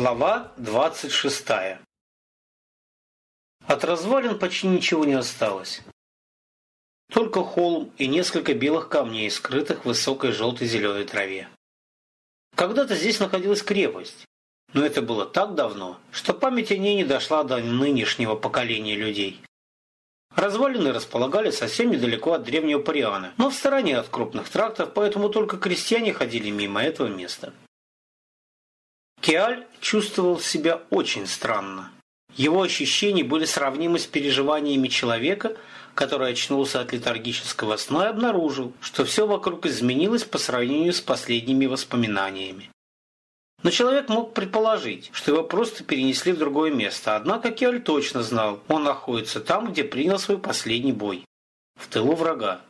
Глава 26. От развалин почти ничего не осталось. Только холм и несколько белых камней, скрытых в высокой желтой-зеленой траве. Когда-то здесь находилась крепость, но это было так давно, что память о ней не дошла до нынешнего поколения людей. Развалины располагались совсем недалеко от древнего Париана, но в стороне от крупных трактов, поэтому только крестьяне ходили мимо этого места. Киаль чувствовал себя очень странно. Его ощущения были сравнимы с переживаниями человека, который очнулся от летаргического сна и обнаружил, что все вокруг изменилось по сравнению с последними воспоминаниями. Но человек мог предположить, что его просто перенесли в другое место, однако Киаль точно знал, он находится там, где принял свой последний бой – в тылу врага.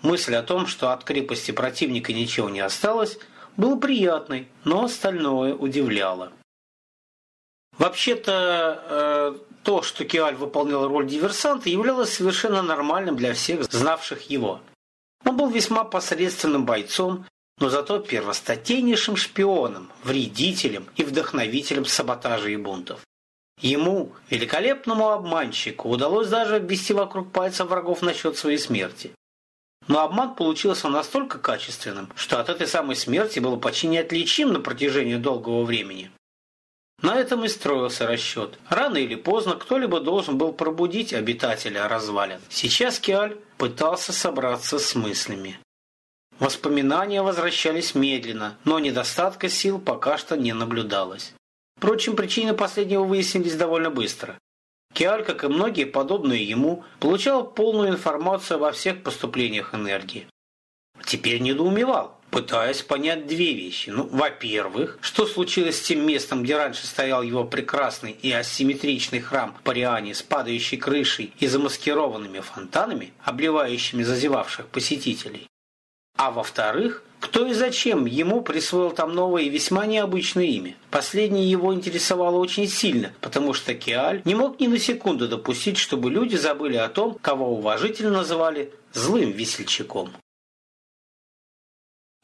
Мысль о том, что от крепости противника ничего не осталось – был приятный, но остальное удивляло. Вообще-то, э, то, что Киаль выполнял роль диверсанта, являлось совершенно нормальным для всех, знавших его. Он был весьма посредственным бойцом, но зато первостатейнейшим шпионом, вредителем и вдохновителем саботажа и бунтов. Ему, великолепному обманщику, удалось даже обвести вокруг пальца врагов насчет своей смерти. Но обман получился настолько качественным, что от этой самой смерти было почти неотличим на протяжении долгого времени. На этом и строился расчет. Рано или поздно кто-либо должен был пробудить обитателя развалин. Сейчас Киаль пытался собраться с мыслями. Воспоминания возвращались медленно, но недостатка сил пока что не наблюдалось. Впрочем, причины последнего выяснились довольно быстро. Киаль, как и многие подобные ему, получал полную информацию обо всех поступлениях энергии. Теперь недоумевал, пытаясь понять две вещи. Ну, во-первых, что случилось с тем местом, где раньше стоял его прекрасный и асимметричный храм Париане с падающей крышей и замаскированными фонтанами, обливающими зазевавших посетителей. А во-вторых, кто и зачем ему присвоил там новое и весьма необычное имя? Последнее его интересовало очень сильно, потому что Киаль не мог ни на секунду допустить, чтобы люди забыли о том, кого уважительно называли «злым весельчаком».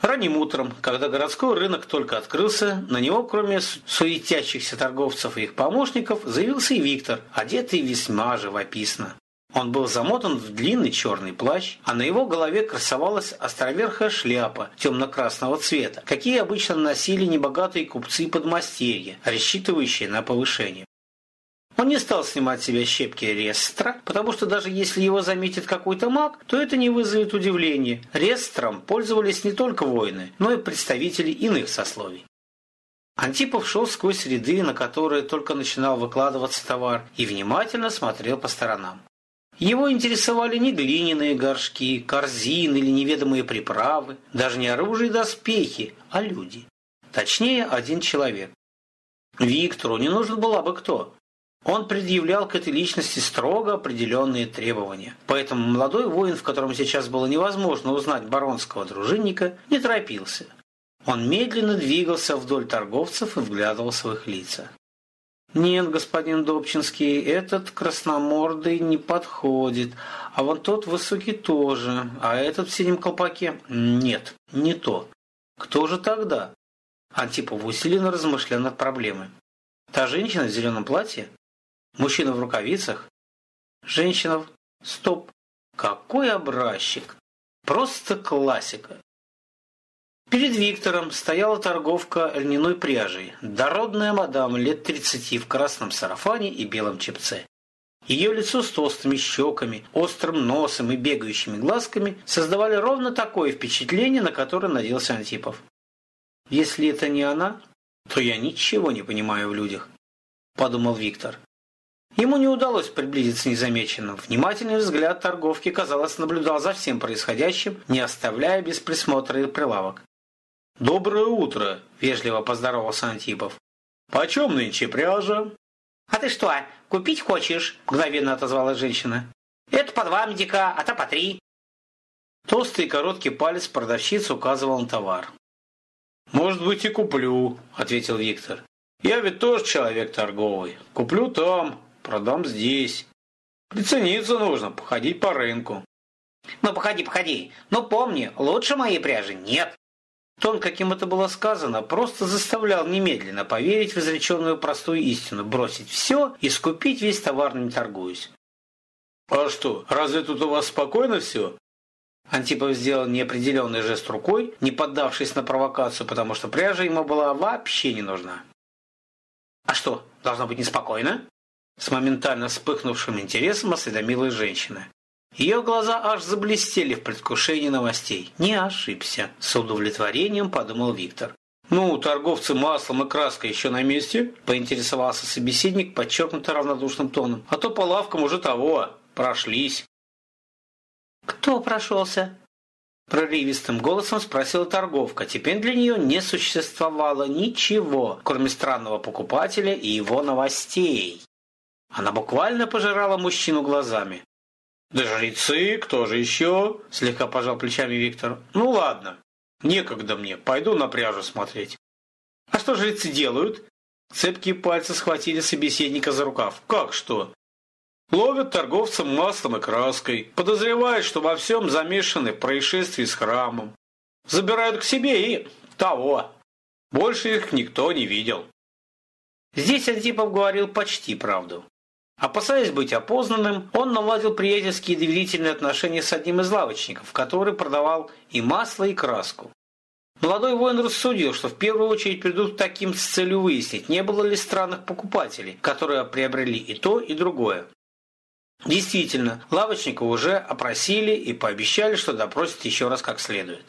Ранним утром, когда городской рынок только открылся, на него, кроме суетящихся торговцев и их помощников, заявился и Виктор, одетый весьма живописно. Он был замотан в длинный черный плащ, а на его голове красовалась островерхая шляпа темно-красного цвета, какие обычно носили небогатые купцы подмастерья, рассчитывающие на повышение. Он не стал снимать с себя щепки рестра, потому что даже если его заметит какой-то маг, то это не вызовет удивления. Рестром пользовались не только воины, но и представители иных сословий. Антипов шел сквозь ряды, на которые только начинал выкладываться товар, и внимательно смотрел по сторонам. Его интересовали не глиняные горшки, корзины или неведомые приправы, даже не оружие и доспехи, а люди. Точнее, один человек. Виктору не нужен был бы кто. Он предъявлял к этой личности строго определенные требования. Поэтому молодой воин, в котором сейчас было невозможно узнать баронского дружинника, не торопился. Он медленно двигался вдоль торговцев и вглядывался в их лица. «Нет, господин Добчинский, этот красномордый не подходит, а вот тот высокий тоже, а этот в синем колпаке нет, не то. Кто же тогда?» Антипов усиленно размышлял над проблемой. «Та женщина в зеленом платье? Мужчина в рукавицах? Женщина в... Стоп! Какой образчик! Просто классика! Перед Виктором стояла торговка льняной пряжей, дородная мадам лет 30 в красном сарафане и белом чепце. Ее лицо с толстыми щеками, острым носом и бегающими глазками создавали ровно такое впечатление, на которое надеялся Антипов. «Если это не она, то я ничего не понимаю в людях», – подумал Виктор. Ему не удалось приблизиться незамеченным. Внимательный взгляд торговки, казалось, наблюдал за всем происходящим, не оставляя без присмотра и прилавок. «Доброе утро!» – вежливо поздоровался Антипов. «Почем нынче пряжа?» «А ты что, купить хочешь?» – мгновенно отозвалась женщина. «Это по два медика, а то по три». Толстый и короткий палец продавщицы указывал на товар. «Может быть, и куплю», – ответил Виктор. «Я ведь тоже человек торговый. Куплю там, продам здесь. Прицениться нужно, походить по рынку». «Ну, походи, походи. Но помни, лучше моей пряжи нет». Тон, каким это было сказано, просто заставлял немедленно поверить в изреченную простую истину, бросить все и скупить весь товар, не торгуясь. «А что, разве тут у вас спокойно все?» Антипов сделал неопределенный жест рукой, не поддавшись на провокацию, потому что пряжа ему была вообще не нужна. «А что, должно быть неспокойно?» С моментально вспыхнувшим интересом осведомилась женщина. Ее глаза аж заблестели в предвкушении новостей. Не ошибся, с удовлетворением подумал Виктор. «Ну, торговцы маслом и краской еще на месте?» – поинтересовался собеседник подчеркнуто равнодушным тоном. «А то по лавкам уже того, прошлись». «Кто прошелся?» Прорывистым голосом спросила торговка. Теперь для нее не существовало ничего, кроме странного покупателя и его новостей. Она буквально пожирала мужчину глазами. «Да жрецы, кто же еще?» – слегка пожал плечами Виктор. «Ну ладно, некогда мне, пойду на пряжу смотреть». «А что жрецы делают?» Цепкие пальцы схватили собеседника за рукав. «Как что?» Ловят торговцев маслом и краской, подозревают, что во всем замешаны происшествия с храмом. Забирают к себе и того. Больше их никто не видел. Здесь Антипов говорил почти правду. Опасаясь быть опознанным, он наладил приятельские доверительные отношения с одним из лавочников, который продавал и масло, и краску. Молодой воин рассудил, что в первую очередь придут таким с целью выяснить, не было ли странных покупателей, которые приобрели и то, и другое. Действительно, лавочника уже опросили и пообещали, что допросят еще раз как следует.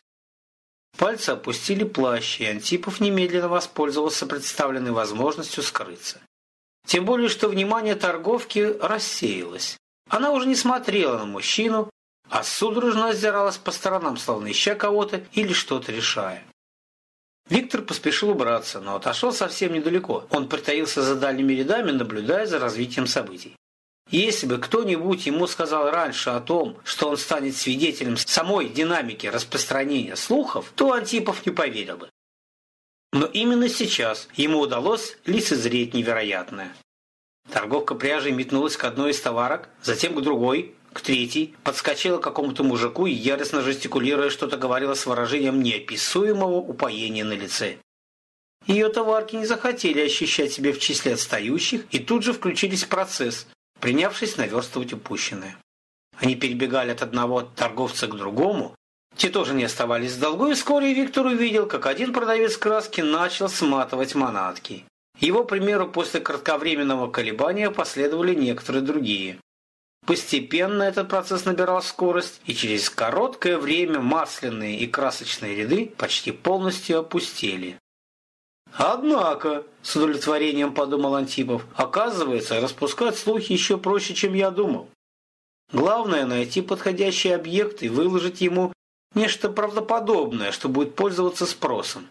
Пальцы опустили плащ, и Антипов немедленно воспользовался представленной возможностью скрыться. Тем более, что внимание торговки рассеялось. Она уже не смотрела на мужчину, а судорожно озиралась по сторонам, словно ища кого-то или что-то решая. Виктор поспешил убраться, но отошел совсем недалеко. Он притаился за дальними рядами, наблюдая за развитием событий. Если бы кто-нибудь ему сказал раньше о том, что он станет свидетелем самой динамики распространения слухов, то Антипов не поверил бы. Но именно сейчас ему удалось лицезреть невероятное. Торговка пряжей метнулась к одной из товарок, затем к другой, к третьей, подскочила к какому-то мужику и, яростно жестикулируя, что-то говорила с выражением неописуемого упоения на лице. Ее товарки не захотели ощущать себя в числе отстающих и тут же включились в процесс, принявшись наверстывать упущенное. Они перебегали от одного торговца к другому, те тоже не оставались в долгу, и вскоре Виктор увидел, как один продавец краски начал сматывать манатки. Его примеру после кратковременного колебания последовали некоторые другие. Постепенно этот процесс набирал скорость, и через короткое время масляные и красочные ряды почти полностью опустели. «Однако», – с удовлетворением подумал Антипов, – «оказывается, распускать слухи еще проще, чем я думал. Главное – найти подходящий объект и выложить ему Нечто правдоподобное, что будет пользоваться спросом.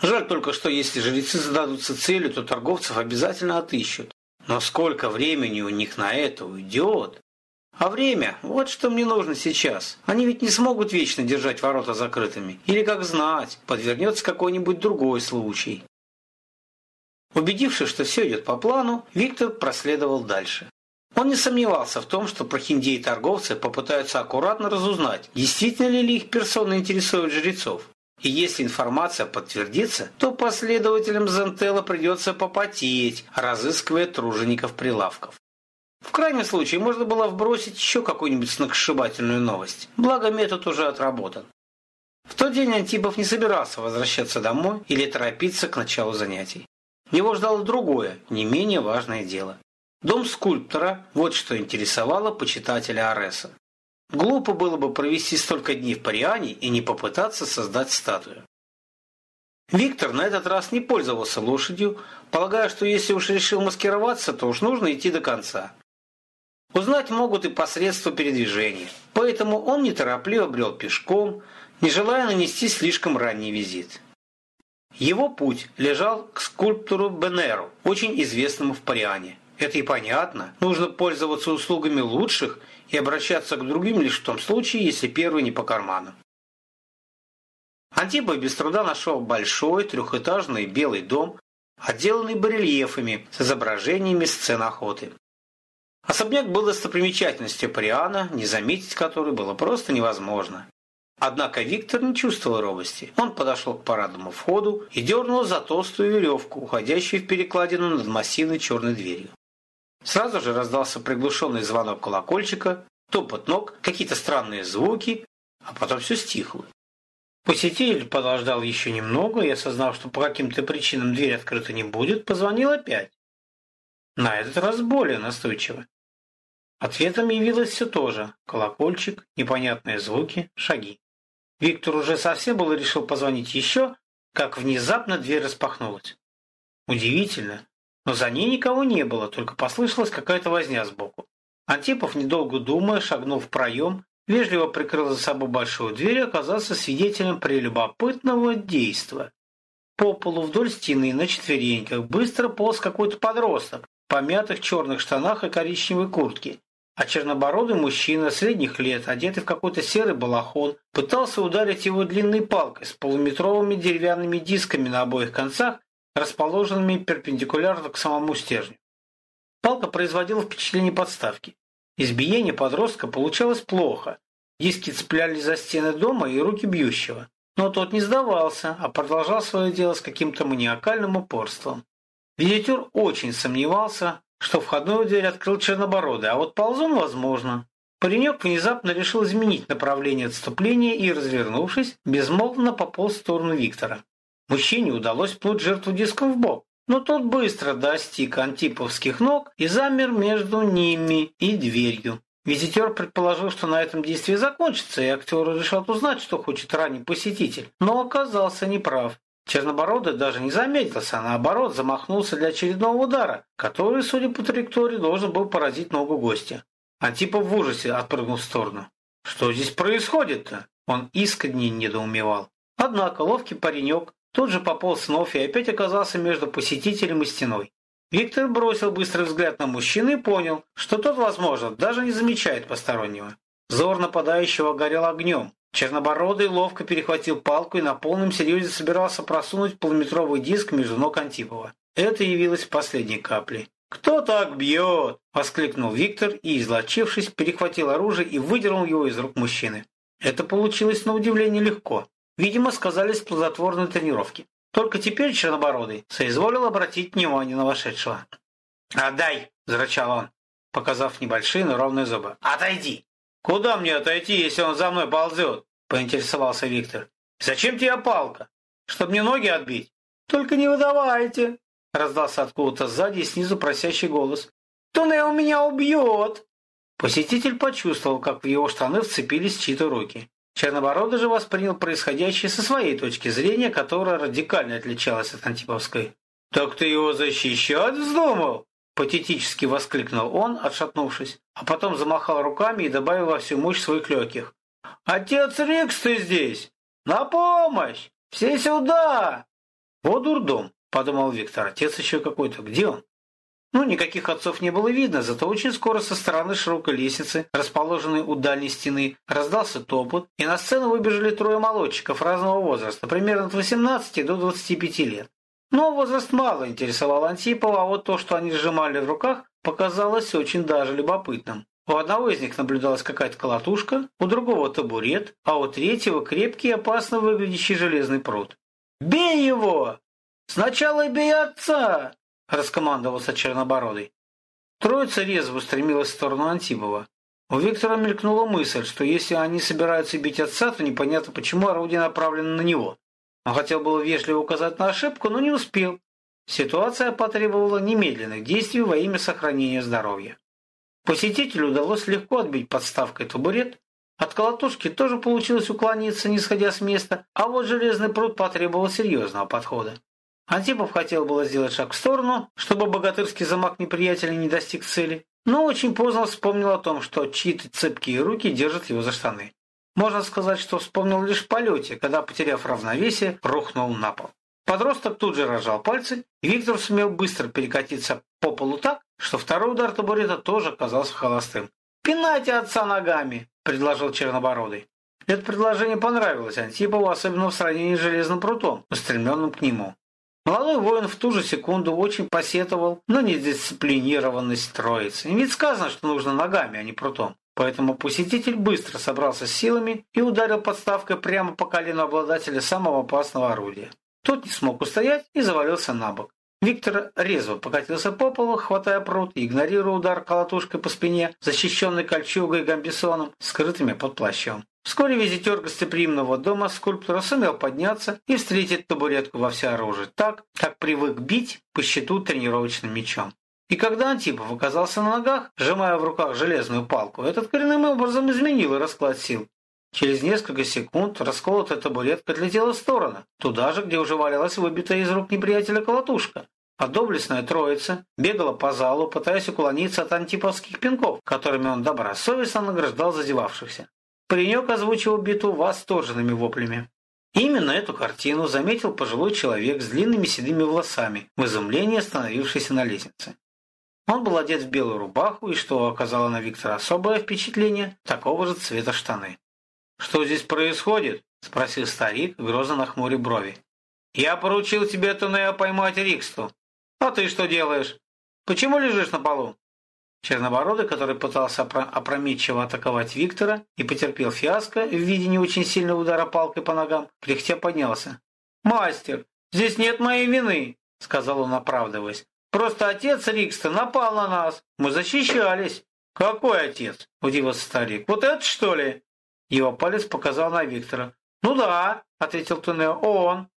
Жаль только, что если жрецы зададутся целью, то торговцев обязательно отыщут. Но сколько времени у них на это уйдет? А время – вот что мне нужно сейчас. Они ведь не смогут вечно держать ворота закрытыми. Или, как знать, подвернется какой-нибудь другой случай. Убедившись, что все идет по плану, Виктор проследовал дальше. Он не сомневался в том, что прохиндеи-торговцы попытаются аккуратно разузнать, действительно ли их персоны интересуют жрецов. И если информация подтвердится, то последователям Зентела придется попотеть, разыскивая тружеников прилавков. В крайнем случае можно было вбросить еще какую-нибудь сногсшибательную новость. Благо метод уже отработан. В тот день Антипов не собирался возвращаться домой или торопиться к началу занятий. Его ждало другое, не менее важное дело. Дом скульптора – вот что интересовало почитателя Ареса. Глупо было бы провести столько дней в Париане и не попытаться создать статую. Виктор на этот раз не пользовался лошадью, полагая, что если уж решил маскироваться, то уж нужно идти до конца. Узнать могут и посредства передвижения, поэтому он неторопливо брел пешком, не желая нанести слишком ранний визит. Его путь лежал к скульптору Бенеру, очень известному в Париане. Это и понятно. Нужно пользоваться услугами лучших и обращаться к другим лишь в том случае, если первый не по карману. Антипа без труда нашел большой трехэтажный белый дом, отделанный барельефами с изображениями сцен охоты. Особняк был достопримечательностью Париана, не заметить который было просто невозможно. Однако Виктор не чувствовал робости. Он подошел к парадному входу и дернул за толстую веревку, уходящую в перекладину над массивной черной дверью. Сразу же раздался приглушенный звонок колокольчика, топот ног, какие-то странные звуки, а потом все стихло. Посетитель подождал еще немного и, осознав, что по каким-то причинам дверь открыта не будет, позвонил опять. На этот раз более настойчиво. Ответом явилось все то же – колокольчик, непонятные звуки, шаги. Виктор уже совсем было решил позвонить еще, как внезапно дверь распахнулась. Удивительно, но за ней никого не было, только послышалась какая-то возня сбоку. Антипов, недолго думая, шагнул в проем, вежливо прикрыл за собой большую дверь и оказался свидетелем прелюбопытного действа. По полу вдоль стены на четвереньках быстро полз какой-то подросток в помятых черных штанах и коричневой куртке, а чернобородый мужчина средних лет, одетый в какой-то серый балахон, пытался ударить его длинной палкой с полуметровыми деревянными дисками на обоих концах, расположенными перпендикулярно к самому стержню. Палка производила впечатление подставки. Избиение подростка получалось плохо. Диски цеплялись за стены дома и руки бьющего. Но тот не сдавался, а продолжал свое дело с каким-то маниакальным упорством. Визитер очень сомневался, что входную дверь открыл Чернобородый, а вот ползун возможно. Паренек внезапно решил изменить направление отступления и, развернувшись, безмолвно пополз в сторону Виктора. Мужчине удалось пнуть жертву диском в бок, но тот быстро достиг антиповских ног и замер между ними и дверью. Визитер предположил, что на этом действие закончится, и актер решил узнать, что хочет ранний посетитель, но оказался неправ. Чернобородый даже не заметился, а наоборот замахнулся для очередного удара, который, судя по траектории, должен был поразить ногу гостя. Антипов в ужасе отпрыгнул в сторону. «Что здесь происходит-то?» Он искренне недоумевал. Однако ловкий паренек тут же пополз вновь и опять оказался между посетителем и стеной. Виктор бросил быстрый взгляд на мужчину и понял, что тот, возможно, даже не замечает постороннего. Зор нападающего горел огнем, Чернобородый ловко перехватил палку и на полном серьезе собирался просунуть полуметровый диск между ног Антипова. Это явилось последней каплей. «Кто так бьет?» – воскликнул Виктор и, излочившись, перехватил оружие и выдернул его из рук мужчины. Это получилось на удивление легко. Видимо, сказались плодотворные тренировки. Только теперь Чернобородый соизволил обратить внимание на вошедшего. «Отдай!» – зарычал он, показав небольшие, но ровные зубы. «Отойди!» «Куда мне отойти, если он за мной ползет?» – поинтересовался Виктор. «Зачем тебе палка? Чтобы мне ноги отбить?» «Только не выдавайте!» – раздался откуда-то сзади и снизу просящий голос. «Тунео меня убьет!» Посетитель почувствовал, как в его штаны вцепились чьи-то руки. Чернобородый же воспринял происходящее со своей точки зрения, которая радикально отличалась от антиповской. «Так ты его защищать вздумал?» Патетически воскликнул он, отшатнувшись, а потом замахал руками и добавил во всю мощь своих легких. «Отец Рикс, ты здесь! На помощь! Все сюда!» «Вот дурдом!» – подумал Виктор. «Отец еще какой-то. Где он?» Ну, никаких отцов не было видно, зато очень скоро со стороны широкой лестницы, расположенной у дальней стены, раздался топот, и на сцену выбежали трое молодчиков разного возраста, примерно от 18 до 25 лет. Но возраст мало интересовал Антипова, а вот то, что они сжимали в руках, показалось очень даже любопытным. У одного из них наблюдалась какая-то колотушка, у другого табурет, а у третьего крепкий и опасно выглядящий железный пруд. «Бей его! Сначала бей отца!» – раскомандовался Чернобородый. Троица резво устремилась в сторону Антипова. У Виктора мелькнула мысль, что если они собираются бить отца, то непонятно, почему орудие направлено на него. Он хотел было вежливо указать на ошибку, но не успел. Ситуация потребовала немедленных действий во имя сохранения здоровья. Посетителю удалось легко отбить подставкой табурет, от колотушки тоже получилось уклониться, не сходя с места, а вот железный пруд потребовал серьезного подхода. Антипов хотел было сделать шаг в сторону, чтобы богатырский замок неприятеля не достиг цели, но очень поздно вспомнил о том, что чьи-то цепкие руки держат его за штаны. Можно сказать, что вспомнил лишь в полете, когда, потеряв равновесие, рухнул на пол. Подросток тут же разжал пальцы, и Виктор сумел быстро перекатиться по полу так, что второй удар табурета тоже оказался холостым. «Пинайте отца ногами!» – предложил Чернобородый. Это предложение понравилось Антипову, особенно в сравнении с железным прутом, устремленным к нему. Молодой воин в ту же секунду очень посетовал на недисциплинированность троицы. Ведь сказано, что нужно ногами, а не прутом. Поэтому посетитель быстро собрался с силами и ударил подставкой прямо по колену обладателя самого опасного орудия. Тот не смог устоять и завалился на бок. Виктор резво покатился по полу, хватая пруд и игнорируя удар колотушкой по спине, защищенной кольчугой и гамбисоном, скрытыми под плащом. Вскоре визитер гостеприимного дома скульптора сумел подняться и встретить табуретку во всеоружии так, как привык бить по щиту тренировочным мечом. И когда Антипов оказался на ногах, сжимая в руках железную палку, этот коренным образом изменил расклад сил. Через несколько секунд расколотая табуретка отлетела в сторону, туда же, где уже валялась выбитая из рук неприятеля колотушка. А доблестная троица бегала по залу, пытаясь уклониться от антиповских пинков, которыми он добросовестно награждал зазевавшихся. Паренек озвучивал битву восторженными воплями. Именно эту картину заметил пожилой человек с длинными седыми волосами, в изумлении остановившийся на лестнице. Он был одет в белую рубаху и, что оказало на Виктора особое впечатление, такого же цвета штаны. «Что здесь происходит?» – спросил старик, грозно нахмурив брови. «Я поручил тебе, Тунео, поймать Риксту. А ты что делаешь? Почему лежишь на полу?» Чернобородый, который пытался опрометчиво атаковать Виктора и потерпел фиаско в виде не очень сильного удара палкой по ногам, кряхтя поднялся. «Мастер, здесь нет моей вины», — сказал он, оправдываясь. «Просто отец Рикста напал на нас. Мы защищались». «Какой отец?» – удивился старик. «Вот это что ли?» Его палец показал на Виктора. «Ну да», — ответил Тунео, — «он».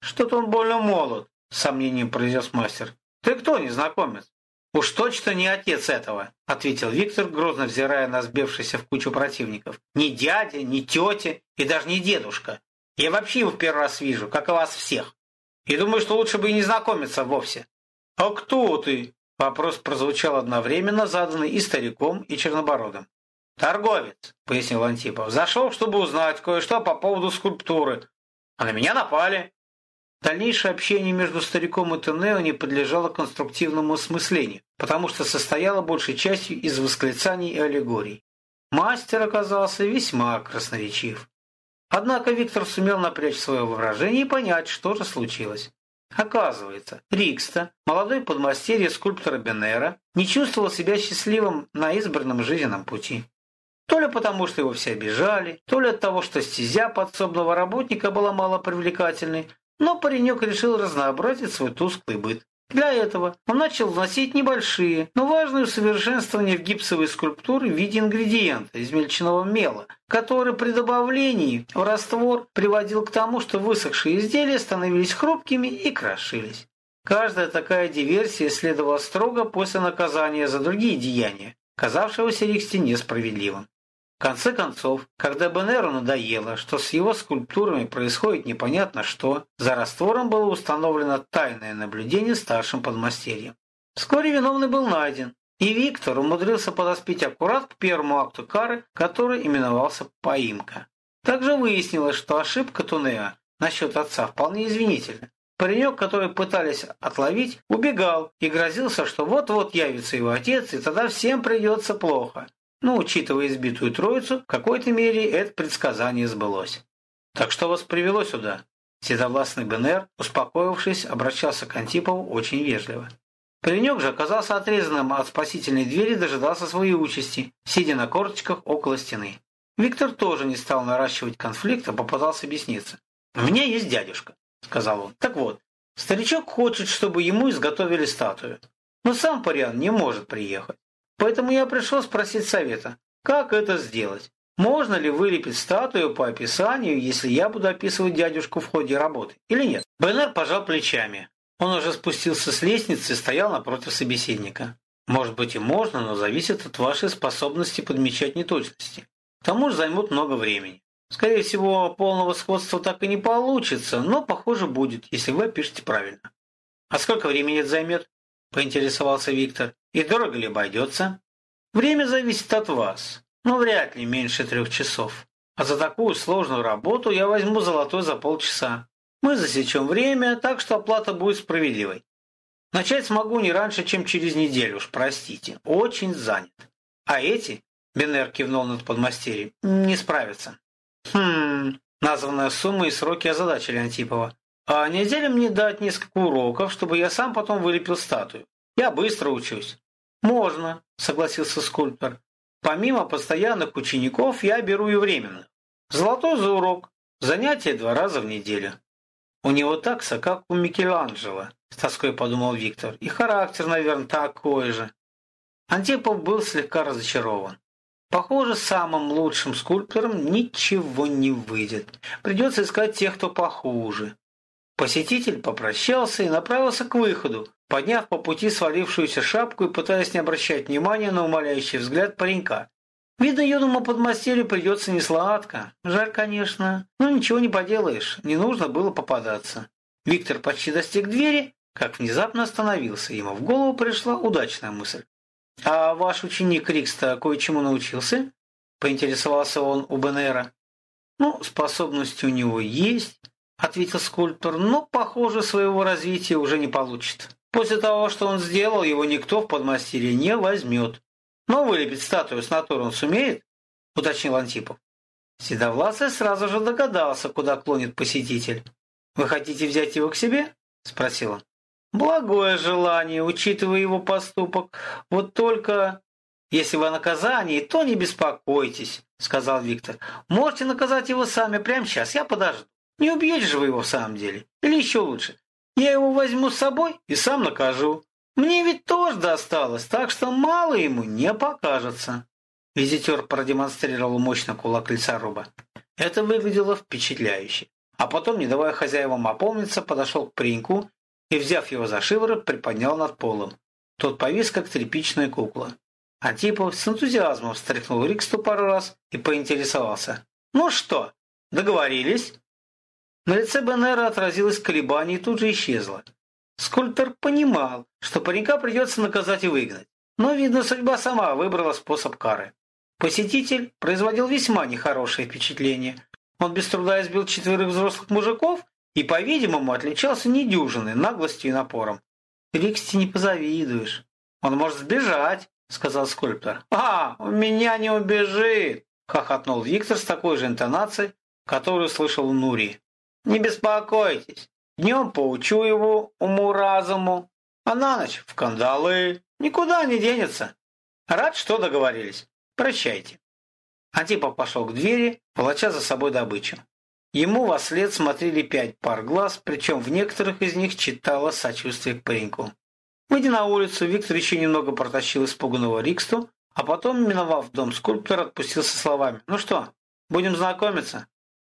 «Что-то он больно молод», — с сомнением произнес мастер. «Ты кто, незнакомец?» «Уж точно не отец этого», — ответил Виктор, грозно взирая на сбившихся в кучу противников. «Ни дядя, ни тетя и даже не дедушка. Я вообще его в первый раз вижу, как и вас всех. И думаю, что лучше бы и не знакомиться вовсе». «А кто ты?» Вопрос прозвучал одновременно, заданный и стариком, и чернобородом. «Торговец», — пояснил Антипов, — «зашел, чтобы узнать кое-что по поводу скульптуры. А на меня напали». Дальнейшее общение между стариком и Тенео не подлежало конструктивному осмыслению, потому что состояло большей частью из восклицаний и аллегорий. Мастер оказался весьма красноречив. Однако Виктор сумел напрячь свое воображение и понять, что же случилось. Оказывается, Рикста, молодой подмастерье скульптора Бенера, не чувствовал себя счастливым на избранном жизненном пути. То ли потому, что его все обижали, то ли от того, что стезя подсобного работника была мало привлекательной, но паренек решил разнообразить свой тусклый быт. Для этого он начал вносить небольшие, но важные усовершенствования в гипсовые скульптуры в виде ингредиента измельченного мела, который при добавлении в раствор приводил к тому, что высохшие изделия становились хрупкими и крошились. Каждая такая диверсия следовала строго после наказания за другие деяния, казавшегося Риксте несправедливым конце концов, когда Бенеру надоело, что с его скульптурами происходит непонятно что, за раствором было установлено тайное наблюдение старшим подмастерьем. Вскоре виновный был найден, и Виктор умудрился подоспеть аккурат к первому акту кары, который именовался «поимка». Также выяснилось, что ошибка Тунеа насчет отца вполне извинительна. Паренек, который пытались отловить, убегал и грозился, что вот-вот явится его отец, и тогда всем придется плохо. Но, учитывая избитую троицу, в какой-то мере это предсказание сбылось. «Так что вас привело сюда?» Седовластный БНР, успокоившись, обращался к Антипову очень вежливо. Паренек же оказался отрезанным от спасительной двери, дожидался своей участи, сидя на корточках около стены. Виктор тоже не стал наращивать конфликт, а попытался объясниться. «У меня есть дядюшка», — сказал он. «Так вот, старичок хочет, чтобы ему изготовили статую. Но сам Париан не может приехать. Поэтому я пришел спросить совета, как это сделать? Можно ли вылепить статую по описанию, если я буду описывать дядюшку в ходе работы, или нет? Беннер пожал плечами. Он уже спустился с лестницы и стоял напротив собеседника. Может быть и можно, но зависит от вашей способности подмечать неточности. К тому же займут много времени. Скорее всего, полного сходства так и не получится, но, похоже, будет, если вы опишете правильно. А сколько времени это займет? Поинтересовался Виктор. И дорого ли обойдется? Время зависит от вас, но вряд ли меньше трех часов. А за такую сложную работу я возьму золотой за полчаса. Мы засечем время, так что оплата будет справедливой. Начать смогу не раньше, чем через неделю, уж простите. Очень занят. А эти, Бенер кивнул над подмастерьем, не справятся. Хм, названная сумма и сроки озадачили Антипова. А нельзя ли мне дать несколько уроков, чтобы я сам потом вылепил статую? Я быстро учусь. «Можно», — согласился скульптор. Помимо постоянных учеников я беру и временных. Золотой за урок. Занятия два раза в неделю. У него такса, как у Микеланджело, с тоской подумал Виктор. И характер, наверное, такой же. Антипов был слегка разочарован. Похоже, самым лучшим скульптором ничего не выйдет. Придется искать тех, кто похуже. Посетитель попрощался и направился к выходу, подняв по пути свалившуюся шапку и пытаясь не обращать внимания на умоляющий взгляд паренька. Видно, юному подмастерью придется несладко. Жаль, конечно, но ничего не поделаешь, не нужно было попадаться. Виктор почти достиг двери, как внезапно остановился. Ему в голову пришла удачная мысль. «А ваш ученик Рикста кое-чему научился?» – поинтересовался он у Бенера. «Ну, способности у него есть», – ответил скульптор, – «но, похоже, своего развития уже не получит. После того, что он сделал, его никто в подмастерье не возьмет. Но вылепить статую с натуры он сумеет?» – уточнил Антипов. Седовласый сразу же догадался, куда клонит посетитель. «Вы хотите взять его к себе?» – спросил он. Благое желание, учитывая его поступок. Вот только, если вы о наказании, то не беспокойтесь, сказал Виктор. Можете наказать его сами прямо сейчас, я подожду. Не убьете же вы его в самом деле. Или еще лучше, я его возьму с собой и сам накажу. Мне ведь тоже досталось, так что мало ему не покажется. Визитер продемонстрировал мощно кулак лесоруба. Это выглядело впечатляюще. А потом, не давая хозяевам опомниться, подошел к пареньку и, взяв его за шиворот, приподнял над полом. Тот повис, как тряпичная кукла. Антипов с энтузиазмом встряхнул Риксту пару раз и поинтересовался. «Ну что, договорились?» На лице Беннера отразилось колебание и тут же исчезло. Скульптор понимал, что паренька придется наказать и выгнать. Но, видно, судьба сама выбрала способ кары. Посетитель производил весьма нехорошее впечатление. Он без труда избил четверых взрослых мужиков и, по-видимому, отличался недюжиной наглостью и напором. «Риксти не позавидуешь. Он может сбежать», — сказал скульптор. «А, у меня не убежит!» — хохотнул Виктор с такой же интонацией, которую слышал Нури. «Не беспокойтесь. Днем поучу его уму-разуму, а на ночь в кандалы. Никуда не денется. Рад, что договорились. Прощайте». Антипов пошел к двери, волоча за собой добычу. Ему во след смотрели пять пар глаз, причем в некоторых из них читало сочувствие к пареньку. Выйдя на улицу, Виктор еще немного протащил испуганного Риксту, а потом, миновав дом скульптора, отпустил со словами «Ну что, будем знакомиться?»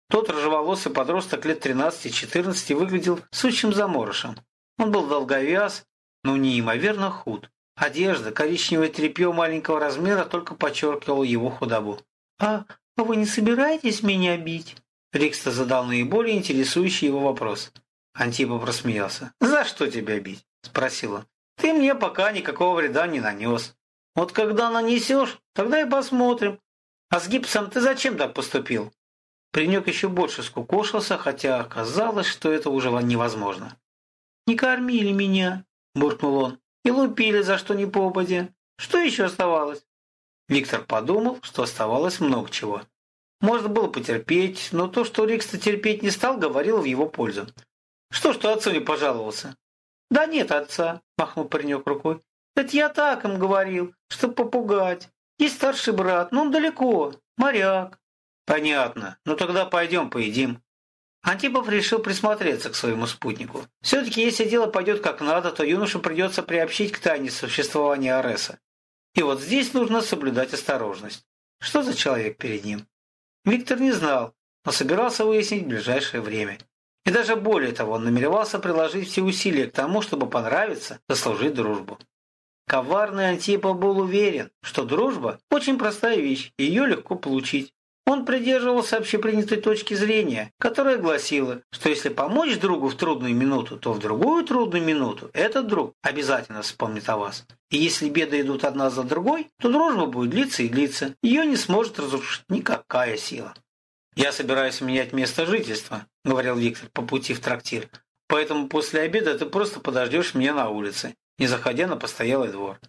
Тот рыжеволосый подросток лет 13-14 выглядел сущим заморышем. Он был долговяз, но неимоверно худ. Одежда, коричневое тряпье маленького размера только подчеркивала его худобу. «А, вы не собираетесь меня бить?» Рикста задал наиболее интересующий его вопрос. Антипов рассмеялся. «За что тебя бить?» – спросил он. «Ты мне пока никакого вреда не нанес. Вот когда нанесешь, тогда и посмотрим. А с гипсом ты зачем так поступил?» Принек еще больше скукошился, хотя оказалось, что это уже невозможно. «Не кормили меня», – буркнул он, – «и лупили за что ни попадя. Что еще оставалось?» Виктор подумал, что оставалось много чего. Можно было потерпеть, но то, что Рикста терпеть не стал, говорило в его пользу. Что ж ты отцу не пожаловался? Да нет отца, махнул паренек рукой. Это я так им говорил, чтобы попугать. Есть старший брат, но он далеко, моряк. Понятно. Ну тогда пойдем поедим. Антипов решил присмотреться к своему спутнику. Все-таки, если дело пойдет как надо, то юношу придется приобщить к тайне существования Ареса. И вот здесь нужно соблюдать осторожность. Что за человек перед ним? Виктор не знал, но собирался выяснить в ближайшее время. И даже более того, он намеревался приложить все усилия к тому, чтобы понравиться, заслужить дружбу. Коварный Антипов был уверен, что дружба – очень простая вещь, и ее легко получить. Он придерживался общепринятой точки зрения, которая гласила, что если помочь другу в трудную минуту, то в другую трудную минуту этот друг обязательно вспомнит о вас. И если беды идут одна за другой, то дружба будет длиться и длиться. Ее не сможет разрушить никакая сила. «Я собираюсь менять место жительства», — говорил Виктор по пути в трактир. «Поэтому после обеда ты просто подождешь меня на улице, не заходя на постоялый двор.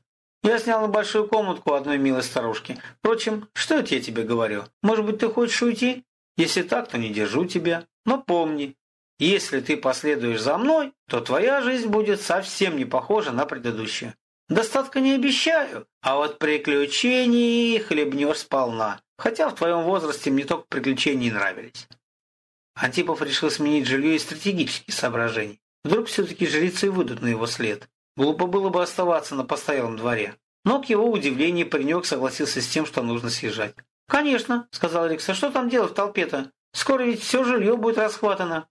Я снял большую комнатку одной милой старушки. Впрочем, что это я тебе говорю? Может быть, ты хочешь уйти? Если так, то не держу тебя. Но помни, если ты последуешь за мной, то твоя жизнь будет совсем не похожа на предыдущую. Достатка не обещаю, а вот приключений хлебнешь сполна. Хотя в твоем возрасте мне только приключения нравились. Антипов решил сменить жилье из стратегических соображений. Вдруг все-таки жрецы выйдут на его след. Глупо было бы оставаться на постоялом дворе. Но к его удивлению паренек согласился с тем, что нужно съезжать. «Конечно», — сказал Рикс, — «а что там делать в толпе-то? Скоро ведь все жилье будет расхватано».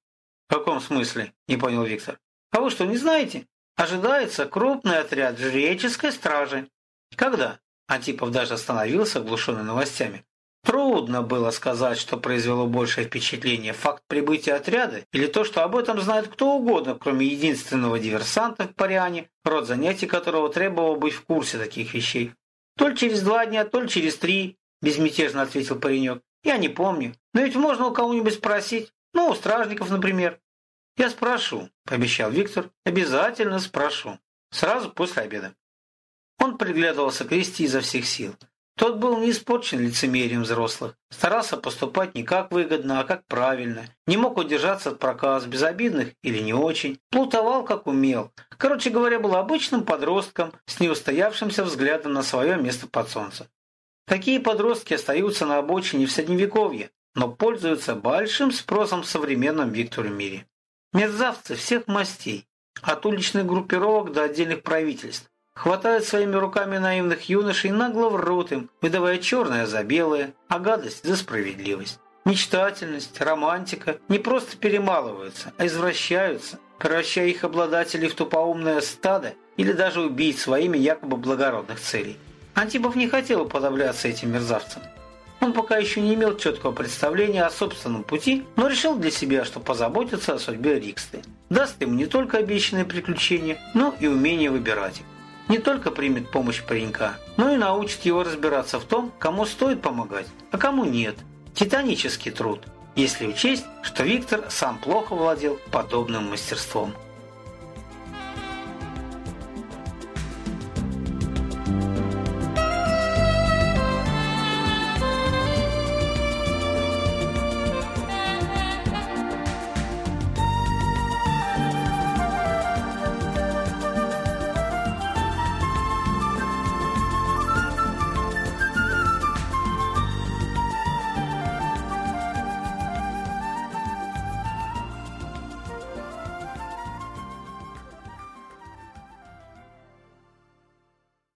«В каком смысле?» – не понял Виктор. «А вы что, не знаете? Ожидается крупный отряд жреческой стражи». «Когда?» – Антипов даже остановился, оглушенный новостями. Трудно было сказать, что произвело большее впечатление факт прибытия отряда или то, что об этом знает кто угодно, кроме единственного диверсанта в Париане, род занятий которого требовал быть в курсе таких вещей. «То ли через два дня, то ли через три», – безмятежно ответил паренек. «Я не помню. Но ведь можно у кого-нибудь спросить. Ну, у стражников, например. Я спрошу, пообещал Виктор. Обязательно спрошу. Сразу после обеда. Он приглядывался к Кристи изо всех сил. Тот был не испорчен лицемерием взрослых, старался поступать не как выгодно, а как правильно, не мог удержаться от проказ безобидных или не очень, плутовал как умел. Короче говоря, был обычным подростком с неустоявшимся взглядом на свое место под солнцем. Такие подростки остаются на обочине в Средневековье, но пользуются большим спросом в современном Викторе мире. Мерзавцы всех мастей, от уличных группировок до отдельных правительств, хватают своими руками наивных юношей и нагло врут им, выдавая черное за белое, а гадость за справедливость. Мечтательность, романтика не просто перемалываются, а извращаются, превращая их обладателей в тупоумное стадо или даже убить своими якобы благородных целей. Антипов не хотел уподобляться этим мерзавцам. Он пока еще не имел четкого представления о собственном пути, но решил для себя, что позаботится о судьбе Риксты. Даст ему не только обещанные приключения, но и умение выбирать их. Не только примет помощь паренька, но и научит его разбираться в том, кому стоит помогать, а кому нет. Титанический труд, если учесть, что Виктор сам плохо владел подобным мастерством.